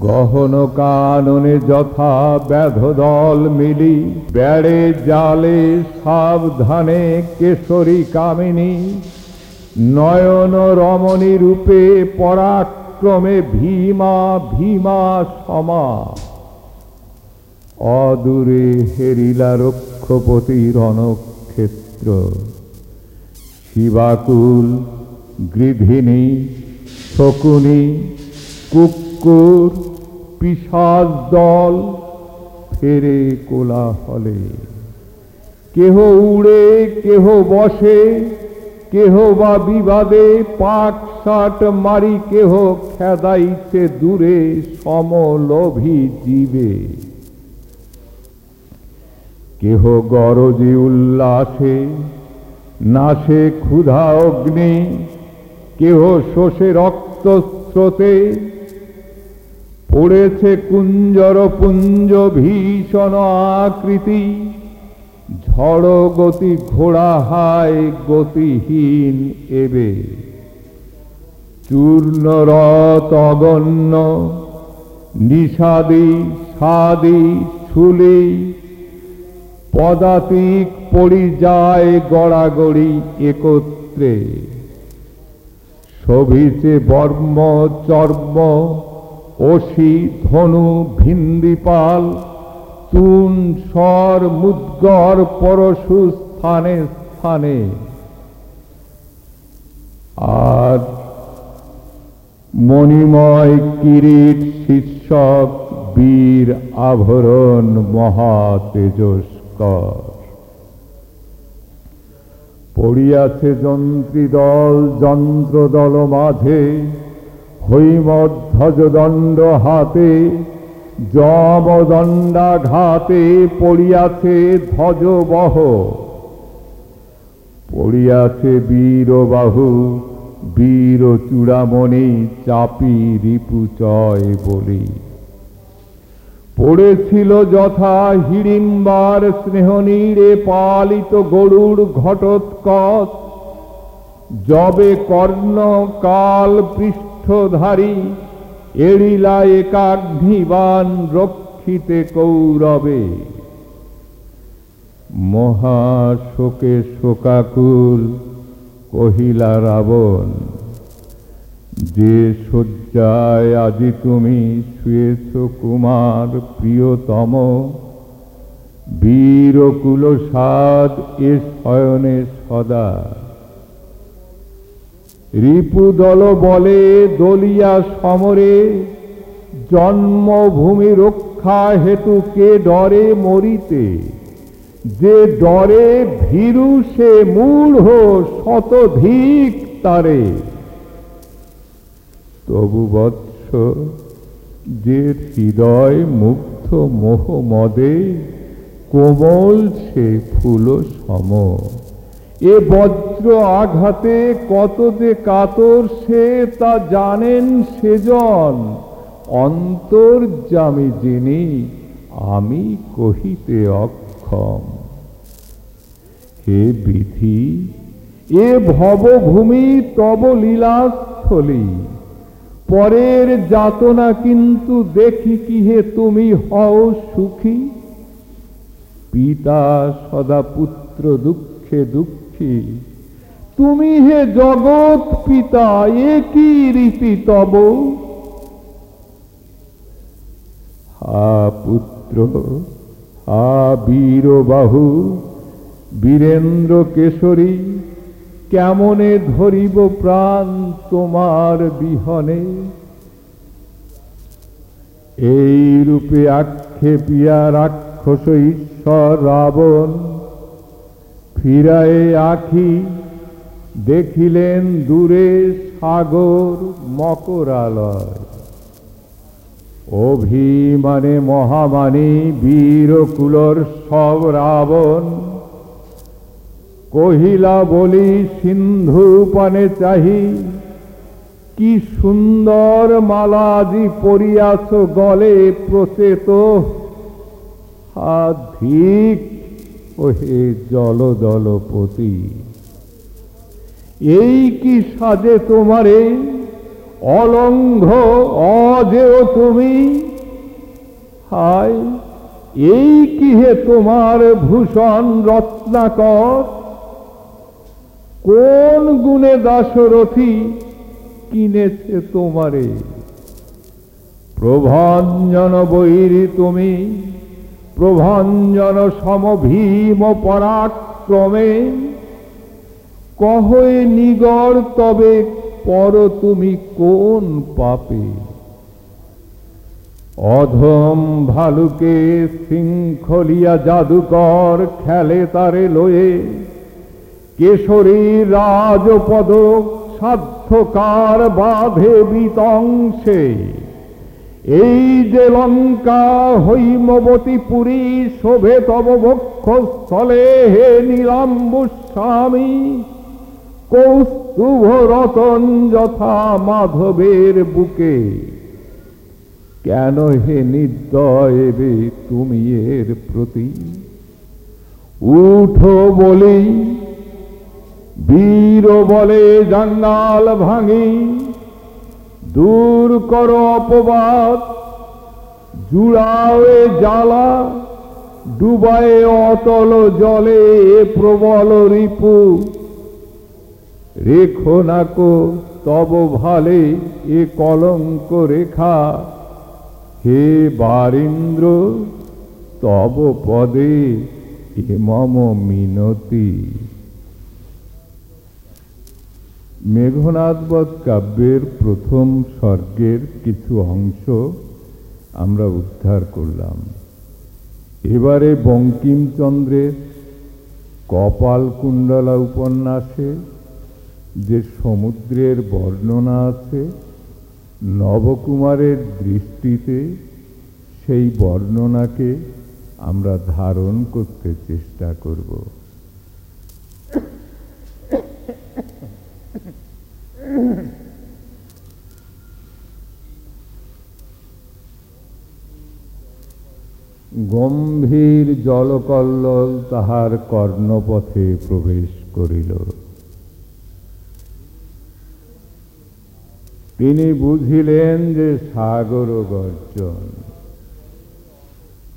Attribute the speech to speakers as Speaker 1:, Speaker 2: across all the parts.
Speaker 1: গহন কাননে যথা ব্যাধদল মিলি, বেড়ে জালে সাবধানে কেশরী কামিনী। নয়ন রমণী রূপে পরাক্রমে ভীমা ভীমা সমা। অদূরে হেরিলা রক্ষপতি রণক্ষেত্র। শিবাকুল গৃধিনী শকুনি কুকুর পিসাজ দল ফেরে কোলাহলে। কেহ উড়ে, কেহ বসে, কেহ বা বিবাদে পাক সাট মারি, কেহ খেদাইছে দূরে সমলোভী জীবে। কেহ গরজে উল্লাসে, নাশে ক্ষুধা অগ্নি, কেহ শোষে রক্ত স্রোতে পড়েছে কুঞ্জর পুঞ্জ ভীষণ আকৃতি। ঝড় গতি ঘোড়া হায় গতিহীন এবে। চূর্ণ রথ অগণ্য, নিষাদি, সাদি, ছুলি, পদাতিক পরিযায় গড়াগড়ি একত্রে। শোভিছে বর্ম, চর্ম অসি ধনু ভিন্দিপাল তুন স্বর মুদ্গর পরশু স্থানে স্থানে। আর মণিময় কিরিট শীর্ষক বীর আভরণ মহা তেজস্কর পড়িয়াছে যন্ত্রী দল যন্ত্র দল মাঝে হৈমধ্বজ দণ্ড হাতে, যমদণ্ডাঘাতে পড়িয়াছে ধ্বজ বহ পড়িয়াছে বীর বাহু বীর চূড়ামণি চাপি রিপুচয় বলি। পড়েছিল যথা হিড়িম্বার স্নেহনীরে পালিত গরুর ঘটোৎকচ। জবে কর্ণ কাল পৃষ্ঠধারী এড়িলা একাগ্নিবান রক্ষিতে কৌরবে। মহাশোকে শোকাকুল কহিলা রাবণ, যে শয্যায় আজি তুমি শুয়েছ কুমার প্রিয়তম বীরকুল সাদ এ শয়নে সদা। রিপুদল বলে দলিয়া সমরে, জন্মভূমি রক্ষা হেতু কে ডরে মরিতে? যে ডরে ভীরু সে মূঢ় শতধিক তারে। তবু বৎস যে হৃদয় মুগ্ধ মোহ মদে কোমল সে ফুল সম। এ বজ্র আঘাতে কত যে কাতর সে তা জানেন সেজন। অন্তর্জামী যিনি আমি কহিতে অক্ষম, হে বিধি, এ ভবভূমি তব লীলাস্থলী। পরের যাতনা কিন্তু দেখি কি হে তুমি হও সুখী। পিতা সদা পুত্র দুঃখে দুঃখী। তুমি হে জগৎ পিতা, এ কি রীতি তব? হা পুত্র, হা বীর বাহু বীরেন্দ্র কেশরী, কেমনে ধরিব প্রাণ তোমার বিহনে? এই রূপে আক্ষেপিয়া রাক্ষস ঈশ্বর রাবণ ফিরায়ে আখি, দেখিলেন দূরে সাগর মকরালয়। অভিমানে মহামানী বীরকুলর সব রাবণ, কহিলা বলি, সিন্ধু পানে চাহি, কি সুন্দর মালাজি পরিয়াছ গলে প্রচেত হাধিক ওহে জল দলপতি এই কি সাজে তোমারে? অলঙ্ঘ অজেয় তুমি? হায়, এই কি হে তোমার ভূষণ রত্নাকর? কোন গুণে দাসরথী কিনেছে তোমারে? প্রভঞ্জন বৈরি তুমি প্রভঞ্জন সমভীম পরাক্রমে। কহয়ে নিগড় তবে পর তুমি কোন পাপে? অধম ভালুকে শৃঙ্খলিয়া জাদুকর খেলে তারে লয়ে। কেশরী রাজপদ সাধ্যকার বাধে বিতংশে এই যে লঙ্কা হৈমবতী পুরী শোভে তব বক্ষস্থলে হে নীলাম্বু স্বামী কৌস্তুভ রতন যথা মাধবের বুকে। কেন হে নির্দয়বে তুমি এর প্রতি? উঠো বলি, বীর বলে জঙ্গাল ভাঙি। দূর কর অপবাদ, জুড়াওয়ে জ্বালা, ডুবায়ে অতল জলে প্রবল রিপু। রেখো নাকো তব ভালে এ কলঙ্ক রেখা। হে বারিন্দ্র, তব পদে এ মম মিনতি। মেঘনাথবধ কাব্যের প্রথম স্বর্গের কিছু অংশ আমরা উদ্ধার করলাম। এবারে বঙ্কিমচন্দ্রের কপাল কুণ্ডলা উপন্যাসে যে সমুদ্রের বর্ণনা আছে, নবকুমারের দৃষ্টিতে সেই বর্ণনাকে আমরা ধারণ করতে চেষ্টা করব। গম্ভীর জলকল্লল তাহার কর্ণপথে প্রবেশ করিল। তিনি বুঝিলেন যে সাগর গর্জন।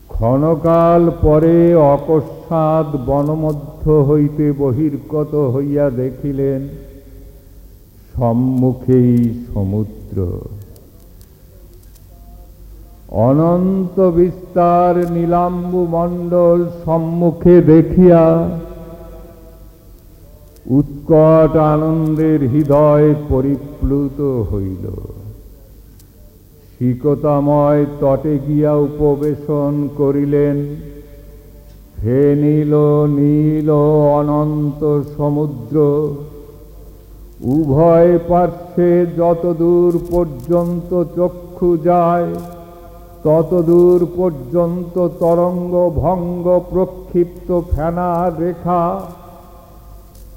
Speaker 1: ক্ষণকাল পরে অকস্মাৎ বনমধ্য হইতে বহির্গত হইয়া দেখিলেন সম্মুখেই সমুদ্র। অনন্ত বিস্তার নীলাম্বু মণ্ডল সম্মুখে দেখিয়া উৎকট আনন্দের হৃদয় পরিপ্লুত হইল। শিকতাময় তটে গিয়া উপবেশন করিলেন। হে নীল নীল অনন্ত সমুদ্র, উভয় পার্শ্বে যতদূর পর্যন্ত চক্ষু যায় ততদূর পর্যন্ত তরঙ্গ ভঙ্গ প্রক্ষিপ্ত ফেনার রেখা,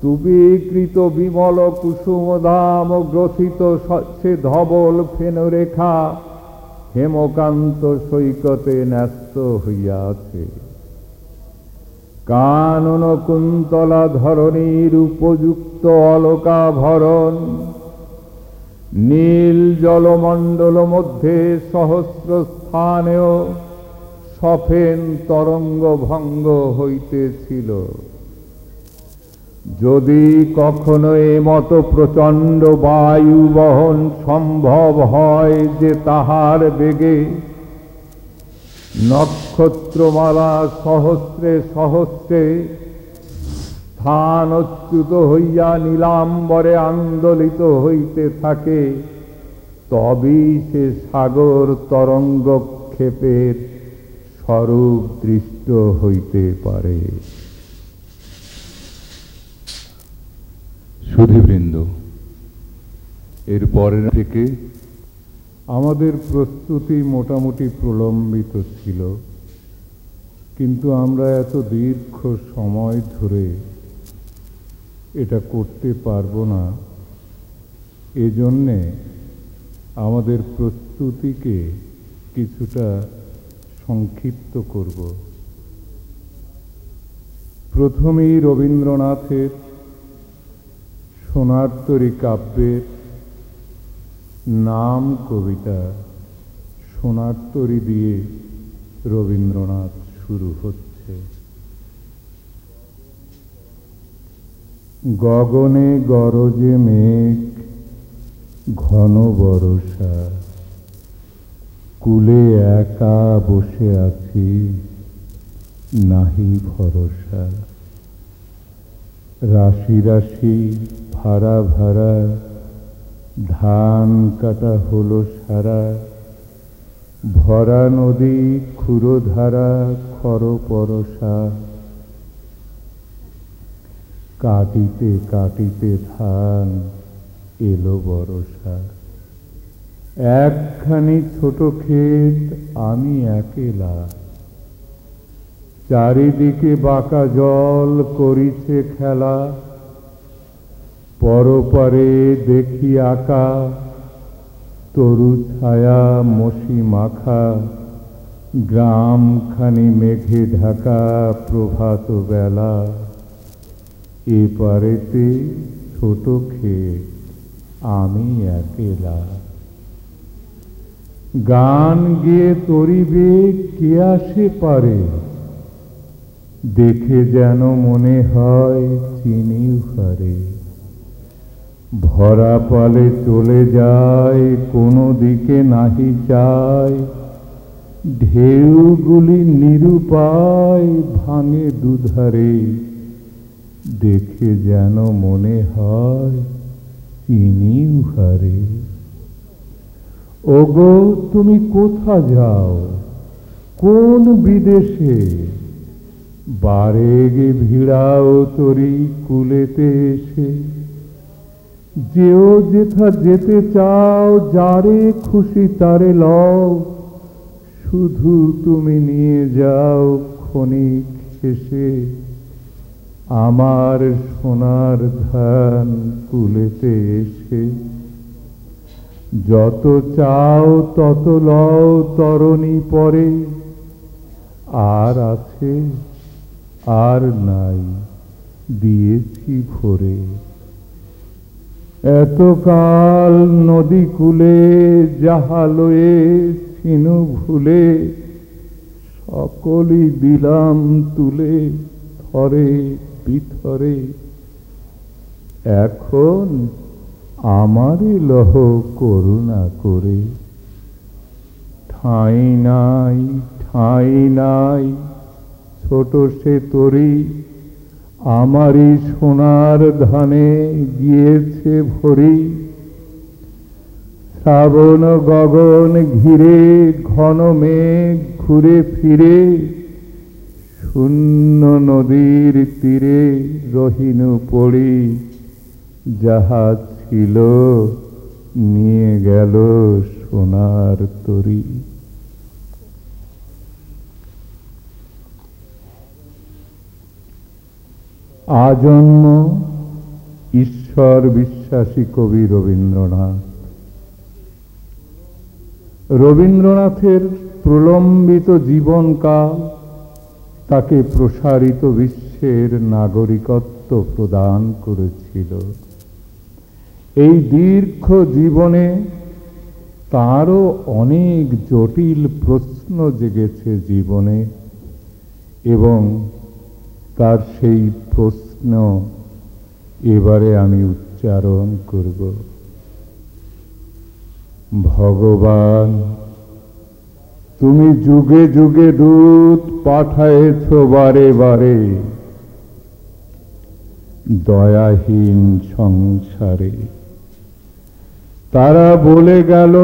Speaker 1: তুবীকৃত বিমল কুসুমদাম গ্রথিত স্বচ্ছে ধবল ফেনরেখা হেমকান্ত সৈকতে ন্যস্ত হইয়াছে। কানন কুন্তলা ধরণীর উপযুক্ত অলকা ভরণ নীল জলমণ্ডল মধ্যে সহস্র স্থানেও সফেন তরঙ্গ ভঙ্গ হইতেছিল। যদি কখনো এ মতো প্রচণ্ড বায়ু বহন সম্ভব হয় যে তাহার বেগে, নক্ষত্রমালা সহস্রে সহস্রে স্থানচ্যুত হইয়া নীলাম্বরে আন্দোলিত হইতে থাকে তবেই সে সাগর তরঙ্গক্ষেপের স্বরূপ দৃষ্ট হইতে পারে।
Speaker 2: সুধীবৃন্দ এর পরের থেকে
Speaker 1: আমাদের প্রস্তুতি মোটামুটি প্রলম্বিত ছিল কিন্তু আমরা এত দীর্ঘ সময় ধরে এটা করতে পারব না। এজন্যে আমাদের প্রস্তুতিকে কিছুটা সংক্ষিপ্ত করব। প্রথমেই রবীন্দ্রনাথের সোনার তরী কাব্যের নাম কবিতা সোনার তরি দিয়ে রবীন্দ্রনাথ শুরু হচ্ছে। গগনে গরজে মেঘ ঘন বরষা, কুলে একা বসে আছি, নাহি ভরসা। রাশি রাশি, ভাড়া ভাড়া, ধান কাটা হলো সারা। ভরা নদী, ক্ষুরধারা খর পরশা কাটিতে কাটিতে ধান এলো বরসা একখানি ছোট ক্ষেত আমি একেলা। চারিদিকে বাঁকা জল করিছে খেলা। পরপারে দেখি আঁকা। তরু ছায়া মশি মাখা। গ্রামখানি মেঘে ঢাকা প্রভাত বেলা। এ পারেতে ছোট ক্ষেত। আমি একেলা। গান গেয়ে তরিবে কে আসে পারে? দেখে যেন মনে হয় চিনি হারে ভরা পালে চলে যায়, কোনো দিকে নাহি চায় ঢেউগুলি নিরুপায় ভাঙে দুধারে। দেখে যেন মনে হয় চিনি হারে ওগো, তুমি কোথা যাও? কোন বিদেশে? বারে গে ভিড়াও তরি কুলেতে এসে। যেও যেথা যেতে চাও, যারে খুশি তারে লও। শুধু তুমি নিয়ে যাও ক্ষণিক শেষে। আমার সোনার ধান কুলেতে এসে, যত চাও তত লও তরণী পরে, আর আছে আর নাই দিয়েছি ভরে। এতকাল নদী কূলে যাহা লয়ে ছিনু ভুলে, সকলই দিলাম তুলে থরে বিথরে, এখন আমারই লহ করুণা করে। ঠাঁই নাই ঠাঁই নাই, ছোট সে তরি, আমারই সোনার ধানে গিয়েছে ভরি। শ্রাবণ গগন ঘিরে, ঘন মেঘ ঘুরে ফিরে শূন্য নদীর তীরে রহিনু পড়ি, যাহা ছিল নিয়ে গেল সোনার তরী। আজন্ম ঈশ্বর বিশ্বাসী কবি রবীন্দ্রনাথ। রবীন্দ্রনাথের প্রলম্বিত জীবনকাল তাকে প্রসারিত বিশ্বের নাগরিকত্ব প্রদান করেছিল। এই দীর্ঘ জীবনে তারও অনেক জটিল প্রশ্ন জেগেছে জীবনে এবং তার সেই প্রশ্ন এবারে আমি উচ্চারণ করব। ভগবান তুমি যুগে যুগে দূত পাঠায়েছ বারে বারে। দয়াহীন সংসারে। তারা বলে গেল,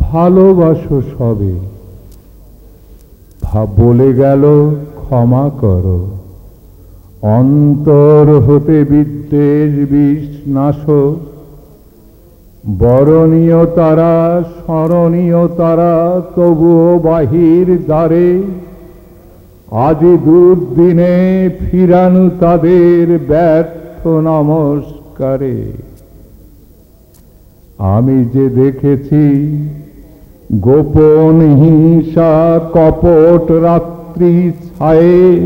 Speaker 1: ভালোবাসো সবে। বলে গেল, ক্ষমা করো। অন্তর হতে বিদ্বেষ বিষ নাশ বরণীয় তারা, স্মরণীয় তারা, তবুও বাহির দ্বারে। আজি দুর্দিনে ফিরানু তাদের ব্যর্থ নমস্কারে। আমি যে দেখেছি গোপন হিংসা, কপট রাত্রি ছায়ে,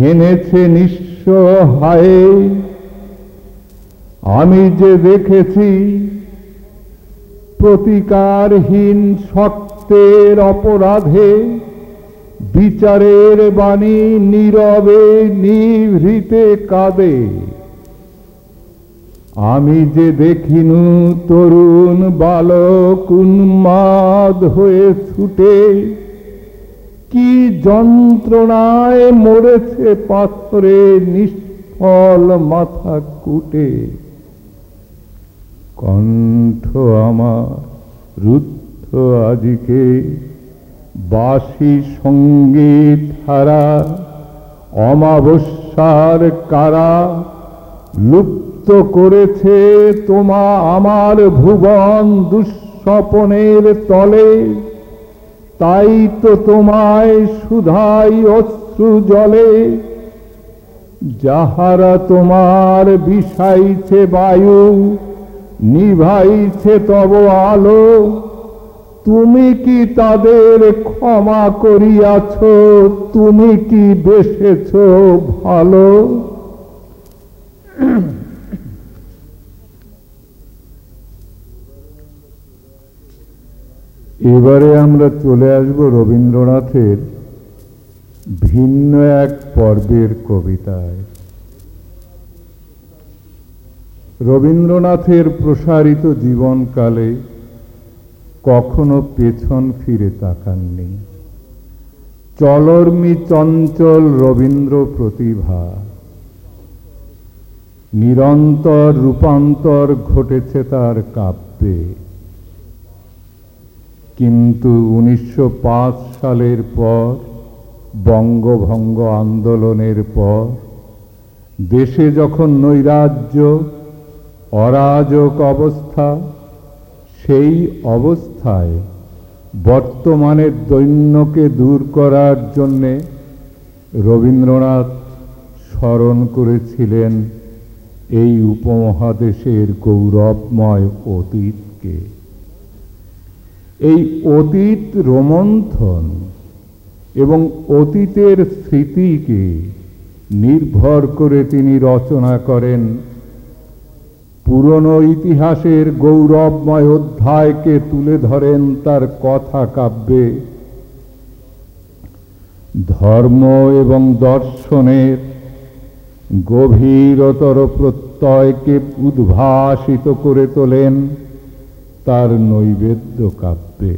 Speaker 1: হেনেছে নিঃস্ব হায়ে আমি যে দেখেছি প্রতিকারহীন সত্যের অপরাধে, বিচারের বাণী নীরবে নিভৃতে কাঁদে। আমি যে দেখিনু তরুণ বালক উন্মাদ হয়ে ছুটে, কি যন্ত্রণায় মরেছে পাথরে নিষ্ফল মাথা কুটে। কণ্ঠ আমার, রুদ্ধ আজিকে। বাসি সংগীত হারা অমাবস্যার কারা লুপ্ত করেছে তোমা আমার ভুবন দুঃস্বপনের তলে। তাই তো তোমায় সুধাই অশ্রু জলে। যাহারা তোমার বিষাইছে বায়ু নিভাইছে তব আলো, তুমি কি তাদের ক্ষমা করিয়াছ? তুমি কি বেসেছ ভালো? এবারে আমরা চলে আসব রবীন্দ্রনাথের ভিন্ন এক পর্বের কবিতায়। রবীন্দ্রনাথের প্রসারিত জীবনকালে কখনো পেছন ফিরে তাকাননি। চলর্মি চঞ্চল রবীন্দ্র প্রতিভা। নিরন্তর রূপান্তর ঘটেছে তার কাব্যে। কিন্তু উনিশশো পাঁচ সালের পর, বঙ্গভঙ্গ আন্দোলনের পর, দেশে যখন নৈরাজ্য অরাজক অবস্থা, সেই অবস্থায় বর্তমানের দৈন্যকে দূর করার জন্যে রবীন্দ্রনাথ স্মরণ করেছিলেন এই উপমহাদেশের গৌরবময় অতীতকে। এই অতীত রোমন্থন এবং অতীতের স্মৃতিকে নির্ভর করে তিনি রচনা করেন পুরনো ইতিহাসের গৌরবময় অধ্যায়কে তুলে ধরেন তার কথা কাব্যে। ধর্ম এবং দর্শনের গভীরতর প্রত্যয়কে উদ্ভাসিত করে তোলেন তার নৈবেদ্য কাব্যে।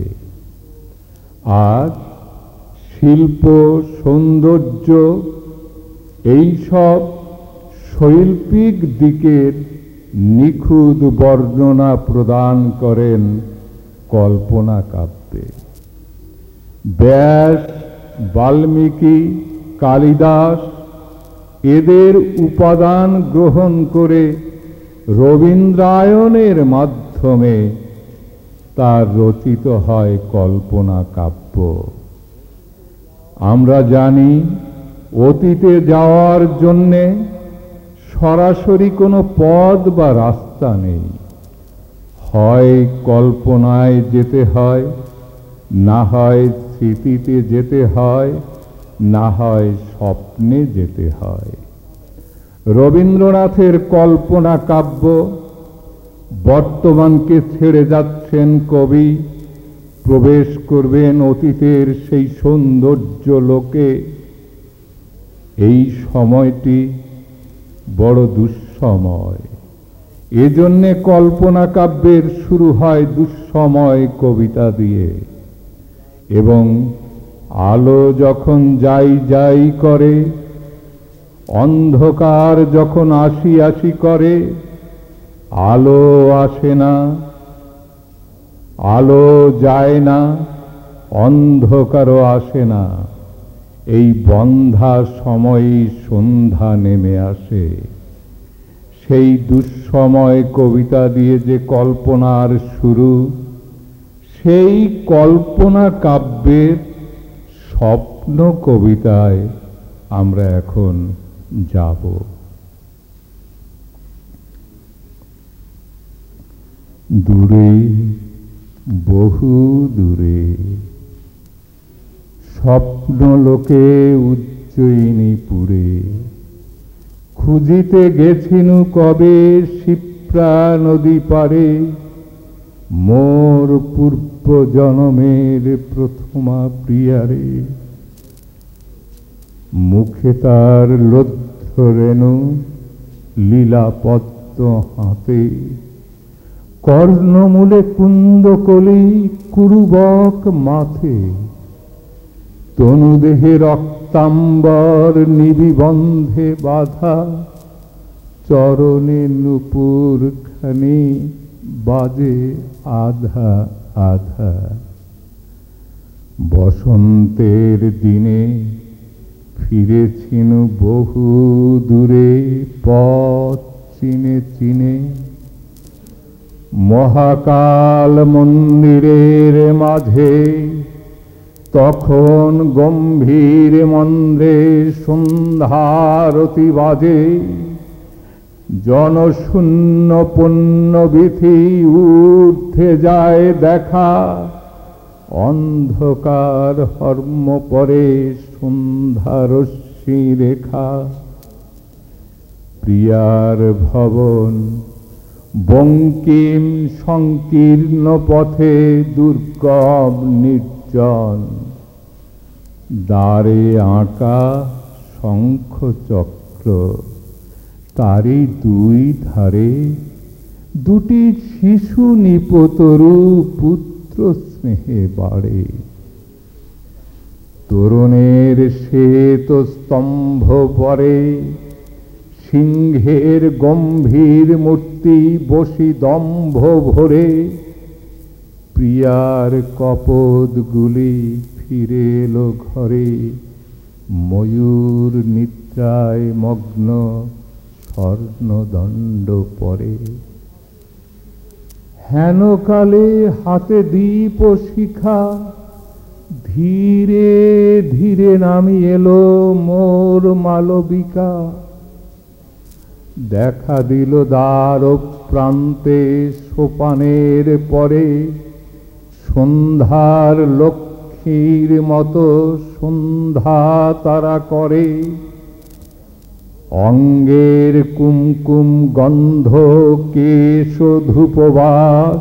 Speaker 1: আর শিল্প, সৌন্দর্য, এইসব শৈল্পিক দিকের নিখুঁত বর্ণনা প্রদান করেন কল্পনা কাব্যে। ব্যাস, বাল্মীকি, কালিদাস এদের উপাদান গ্রহণ করে রবীন্দ্রায়নের মাধ্যমে তার রচিত হয় কল্পনা কাব্য। আমরা জানি, অতীতে যাওয়ার জন্যে সরাসরি কোনো পথ বা রাস্তা নেই। হয় কল্পনায় যেতে হয়, না হয় স্মৃতিতে যেতে হয়, না হয় স্বপ্নে যেতে হয়। রবীন্দ্রনাথের কল্পনা কাব্য, বর্তমানকে ছেড়ে যাচ্ছেন কবি, প্রবেশ করবেন অতীতের সেই সৌন্দর্য লোকে। এই সময়টি বড় দুঃসময়। এজন্যে কল্পনা কাব্যের শুরু হয় দুঃসময় কবিতা দিয়ে। এবং আলো যখন যাই যাই করে, অন্ধকার যখন আসি আসি করে, আলো আসে না, আলো যায় না, অন্ধকারও আসে না। এই বন্ধা সময়ই সন্ধ্যা নেমে আসে। সেই দুঃসময় কবিতা দিয়ে যে কল্পনার শুরু, সেই কল্পনা কাব্যের স্বপ্ন কবিতায় আমরা এখন যাব। দূরে বহু দূরে স্বপ্ন লোকে উজ্জয়িনীপুরে। খুঁজিতে গেছিনু কবে শিপ্রা নদী পারে? মোর পূর্ব জনমের প্রথমা প্রিয়ারে। মুখে তার লব্ধ রেণু, লীলাপদ্ম হাতে। কর্ণমূলে কুন্দকলি কুরুবক মাথে। তনুদেহে রক্তাম্বর নিবিবন্ধে বাধা, চরণে নুপুর খানি বাজে আধা আধা। বসন্তের দিনে ফিরেছিনু বহু দূরে, পথ চিনে চিনে। মহাকাল মন্দিরের মাঝে তখন গম্ভীর মন্দ্রে সন্ধ্যারতি বাজে। জনশূন্য পুণ্যবিধি ঊর্ধ্বে যায় দেখা। অন্ধকার হর্ম পরে সন্ধ্যারশ্মি রেখা। প্রিয়ার ভবন বঙ্কিম সংকীর্ণ পথে দুর্গম নির্জন দ্বারে আঁকা শঙ্খচক্র। তারই দুই ধারে দুটি শিশু নিপতরু পুত্র স্নেহে বাড়ে। তরুণের শ্বেত স্তম্ভ পরে সিংহের গম্ভীর মূর্তি বসি দম্ভ ভরে প্রিয়ার কপদগুলি ফিরে এলো ঘরে। ময়ূর নিদ্রায় মগ্ন, স্বর্ণদণ্ড পরে। হেনকালে হাতে দীপ শিখা, ধীরে ধীরে নামি এলো মোর মালবিকা। দেখা দিল দ্বার প্রান্তে সোপানের পরে। সন্ধ্যার লক্ষ্মীর মতো সন্ধ্যা তারা করে। অঙ্গের কুমকুম গন্ধ কেশ ধূপবাস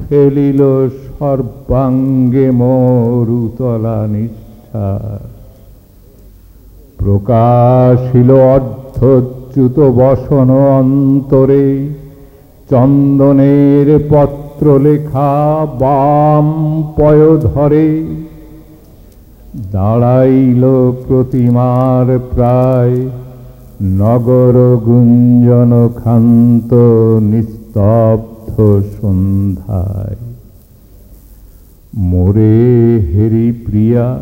Speaker 1: ফেলিল সর্বাঙ্গে মরুতলা নিষ্ঠা প্রকাশিল অর্ধচ্যুত বসন অন্তরে চন্দনের পত্র লেখা বাম পয় ধরে। দাঁড়াইল প্রতিমার প্রায়। নগর গুঞ্জন খান্ত নিস্তব্ধ সন্ধ্যায়। মোরে হেরি প্রিয়া,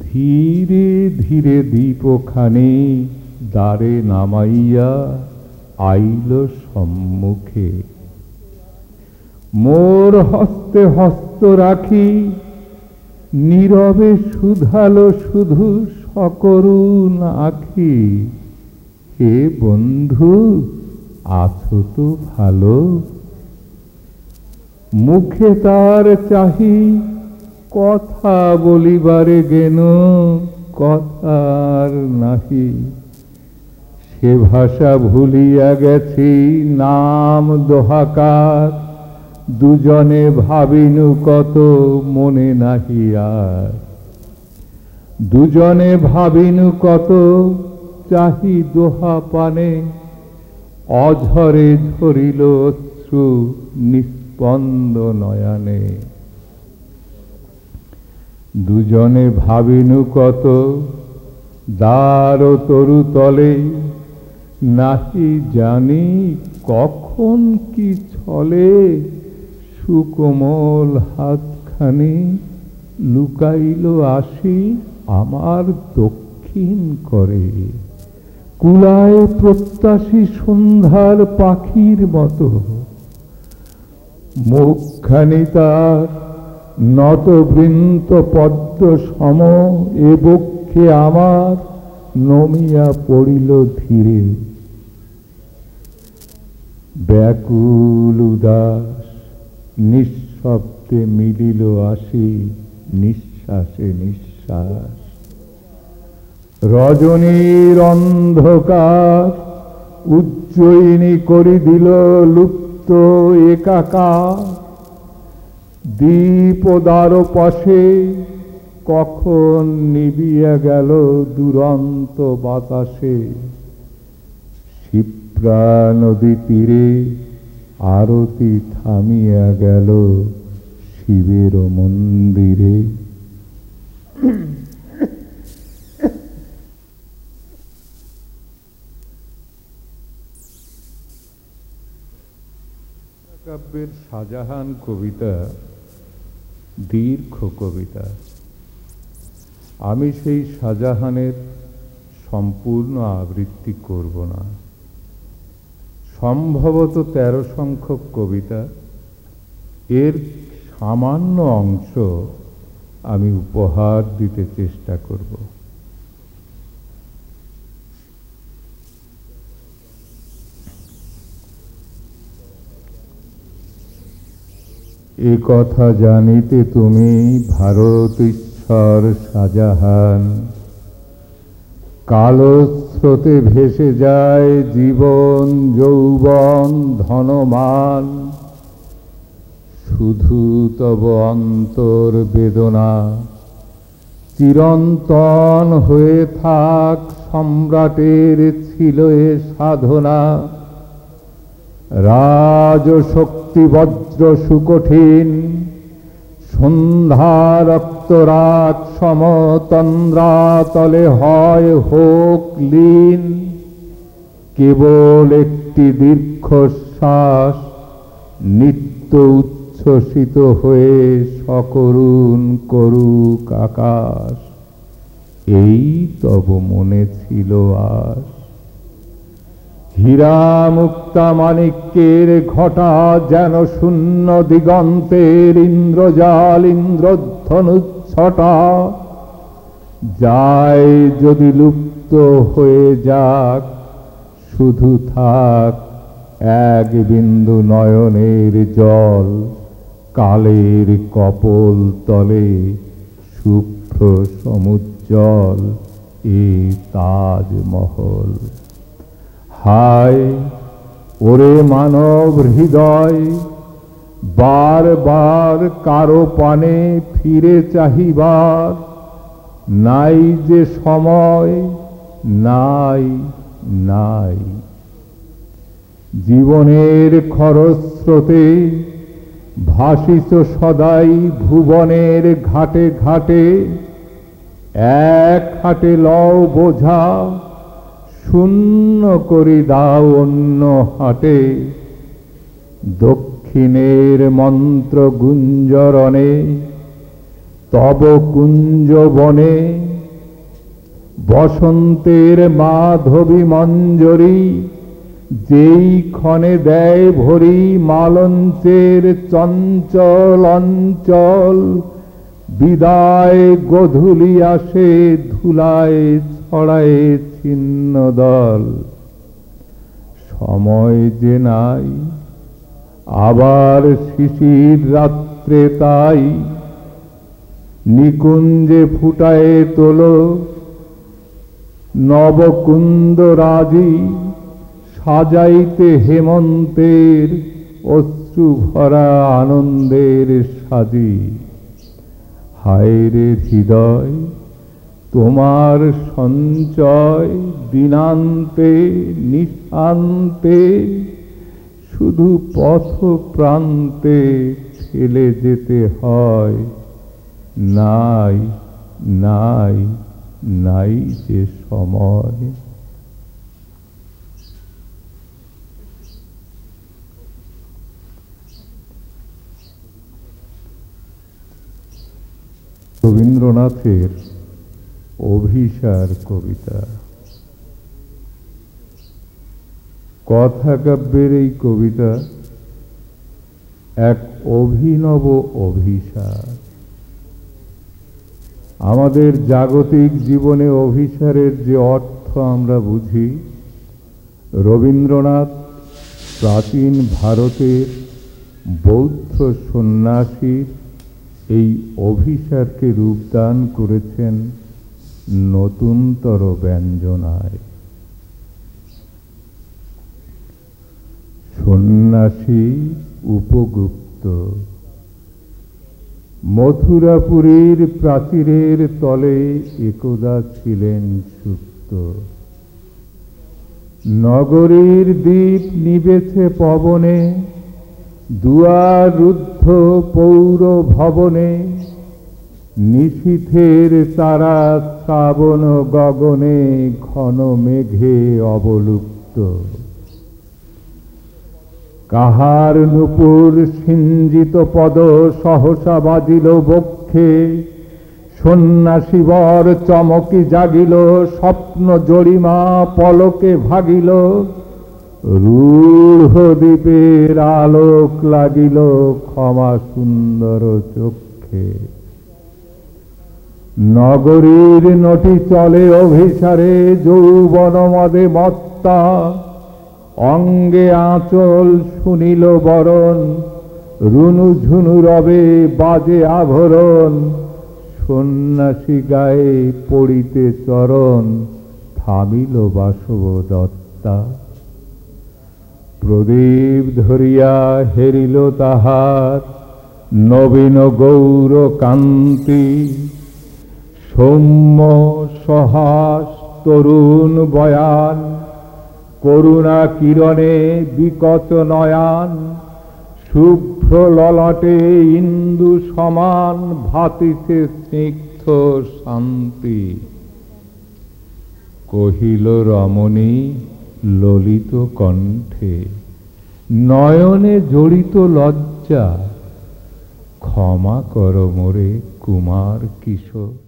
Speaker 1: ধীরে ধীরে দীপখানি দ্বারে নামাইয়া আইল সম্মুখে। মোর হস্তে হস্ত রাখি, নীরবে শুধালো শুধু সকরুণ আখি। হে বন্ধু, আছো তো ভালো। মুখে তার চাহি, কথা বলিবারে গেন কথার নাহি। সে ভাষা ভুলিয়া গেছি, নাম দোহাকার। দুজনে ভাবিনু কত মনে নাহি আর। দুজনে ভাবিনু কত চাহি দোহা পানে। অঝরে ঝরিল অশ্রু নিস্পন্দ নয়নে। দুজনে ভাবিনু কত দ্বার তরু তলে। নাহি জানি কখন কি ছলে সুকোমল হাতখানি লুকাইল আসি আমার দক্ষিণ করে। কুলায় প্রত্যাশী সন্ধ্যার পাখির মতো। মুখখানি তার নত বৃন্ত পদ্ম সম এ বক্ষে আমার নমিয়া পড়িল ধীরে। ব্যাকুল উদাস নিঃশব্দে মিলিল আসি, নিঃশ্বাসে নিঃশ্বাস। রজনীর অন্ধকার উজ্জয়িনী করি দিল লুপ্ত একাকা দ্বীপদার পাশে কখন নিবিয়া গেল দুরন্ত বাতাসে। শিপ্রা নদী তীরে আরতি থামিয়া গেল শিবের মন্দিরে। কাব্যের শাহজাহান কবিতা, দীর্ঘ কবিতা। আমি সেই শাহজাহানের সম্পূর্ণ আবৃত্তি করব না। সম্ভবত তেরো সংখ্যক কবিতা, এর সামান্য অংশ আমি উপহার দিতে চেষ্টা করব। কথা জানিতে তুমি ভারত ঈশ্বর শাহজাহান। কালো স্রোতে ভেসে যায় জীবন, যৌবন, ধনমান। শুধু তব অন্তর বেদনা। চিরন্তন হয়ে থাক সম্রাটের ছিল এ সাধনা। রাজশক্তি, বজ্র সুকঠিন। সন্ধ্যা রক্তরাগ সমতন্দ্রাতলে হয় হোক লীন। কেবল একটি দীর্ঘশ্বাস নিত্য উচ্ছ্বসিত হয়ে সকরুণ করুক আকাশ। এই তব মনে ছিল আস হীরা মুক্তা মানিক্যের ঘটা যেন শূন্য দিগন্তের ইন্দ্রজাল ইন্দ্রধনুচ্ছটা। যায় যদি লুপ্ত হয়ে যাক, শুধু থাক এক বিন্দু নয়নের জল, কালের কপল তলে শুভ্র সমুজ্জ্বল এ তাজমহল। হায়, ওরে মানব হৃদয় বারবার কারও পানে ফিরে চাহিবার নাই যে সময়, নাই নাই। জীবনের খরস্রোতে ভাসিত সদাই ভুবনের ঘাটে ঘাটে, এক হাটে লও বোঝা শূন্য করি দাও অন্য হাটে দক্ষিণের মন্ত্র গুঞ্জরণে, তব কুঞ্জ বনে বসন্তের মাধবী মঞ্জরি, যেই ক্ষণে দেয় ভরি মালঞ্চের চঞ্চল অঞ্চল, বিদায় গধুলি আসে ধুলায় ছড়ায় ছিন্ন দল সময় যে নাই, আবার শিশির রাত্রে তাই। নিকুঞ্জে ফুটায় তোল, নবকুন্দ রাজি। সাজাইতে হেমন্তের অশ্রু ভরা আনন্দের সাজি। হায়রে হৃদয় তোমার সঞ্চয় দিনান্তে নিশান্তে শুধু পথ প্রান্তে ফেলে যেতে হয়। নাই নাই নাই যে সময়। রবীন্দ্রনাথের অভিসার কবিতা। কথা কাব্যের এই কবিতা এক অভিনব অভিসার। আমাদের জাগতিক জীবনে অভিসারের যে অর্থ আমরা বুঝি, রবীন্দ্রনাথ প্রাচীন ভারতের বৌদ্ধ সন্ন্যাসীর এই অভিসারকে রূপদান করেছেন। নতুনতর ব্যঞ্জনায়। সন্ন্যাসী উপগুপ্ত, মথুরাপুরীর প্রাচীরের তলে একদা ছিলেন সুপ্ত। নগরীর দ্বীপ নিবেছে পবনে, দুয়ার রুদ্ধ পৌর ভবনে নিশীথের তারা শ্রাবণ গগনে ঘন মেঘে অবলুপ্ত। কাহার নুপুর সিঞ্জিত পদ সহসা বাজিল বক্ষে সন্ন্যাসীবর চমকি জাগিল, স্বপ্ন জরিমা পলকে ভাগিল। রূঢ় দ্বীপের আলোক লাগিল ক্ষমা সুন্দর চক্ষে। নগরীর নটি চলে অভিসারে যৌবন মদে মত্তা। অঙ্গে আঁচল শুনিল বরণ রুনু ঝুনু রবে বাজে আভরণ। সন্ন্যাসী গায়ে পড়িতে চরণ, থামিল বাসব দত্তা প্রদীপ ধরিয়া হেরিল তাহার, নবীন গৌর কান্তি সৌম্য সহাস তরুণ বয়ান, করুণা কিরণে বিকট নয়ান, শুভ্র ললাটে ইন্দু সমান, ভাতিছে স্নিগ্ধ শান্তি। কহিল রমণী ললিত কণ্ঠে, নয়নে জড়িত লজ্জা, ক্ষমা কর মোরে কুমার কিশোর।